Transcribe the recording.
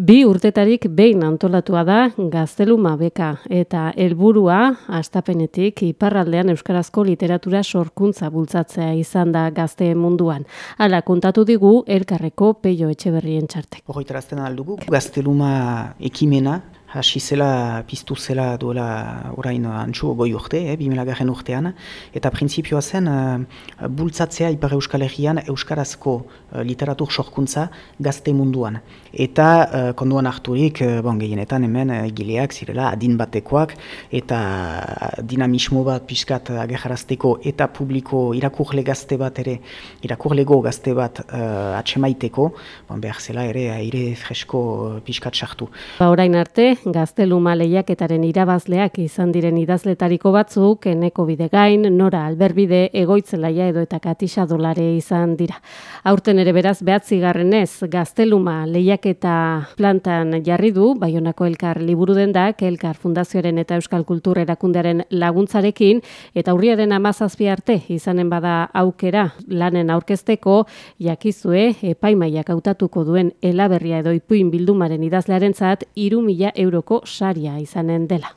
Bi urtetarik behin antolatua da gazteluma beka eta helburua astapenetik iparraldean euskarazko literatura sorkuntza bultzatzea izan da gazte munduan. Hala kontatu digu elkarreko peio etxeberrien txartek. Horretarazten aldugu, gazteluma ekimena hasi zela, piztu zela duela orain antxu goi urte, eh, bimelagarren urtean, eta printzipioa zen uh, bultzatzea Ipar Euskal Herrian Euskarazko uh, literatur sorkuntza gazte munduan. Eta uh, konduan harturik, uh, bon, gehienetan hemen uh, gileak zirela adin batekoak, eta dinamismo bat pixkat agerrarazteko eta publiko irakurle gazte bat ere, irakurlego gazte bat uh, atxemaiteko, bon, behar zela ere aire fresko pixkat sartu. Ba, orain arte, gazteluma lehiaketaren irabazleak izan diren idazletariko batzuk, eneko bide gain, nora alberbide, egoitzelaia edo eta katisa dolare izan dira. Aurten ere beraz behatzi garrenez, gazteluma lehiaketa plantan jarri du, Baionako Elkar liburu dendak, Elkar Fundazioaren eta Euskal Kultur Erakundearen laguntzarekin, eta hurriaren amazazpi arte izanen bada aukera lanen aurkezteko, jakizue, epaimaiak hautatuko duen elaberria edo ipuin bildumaren idazlearen zat, iru mila euroko saria izanen dela.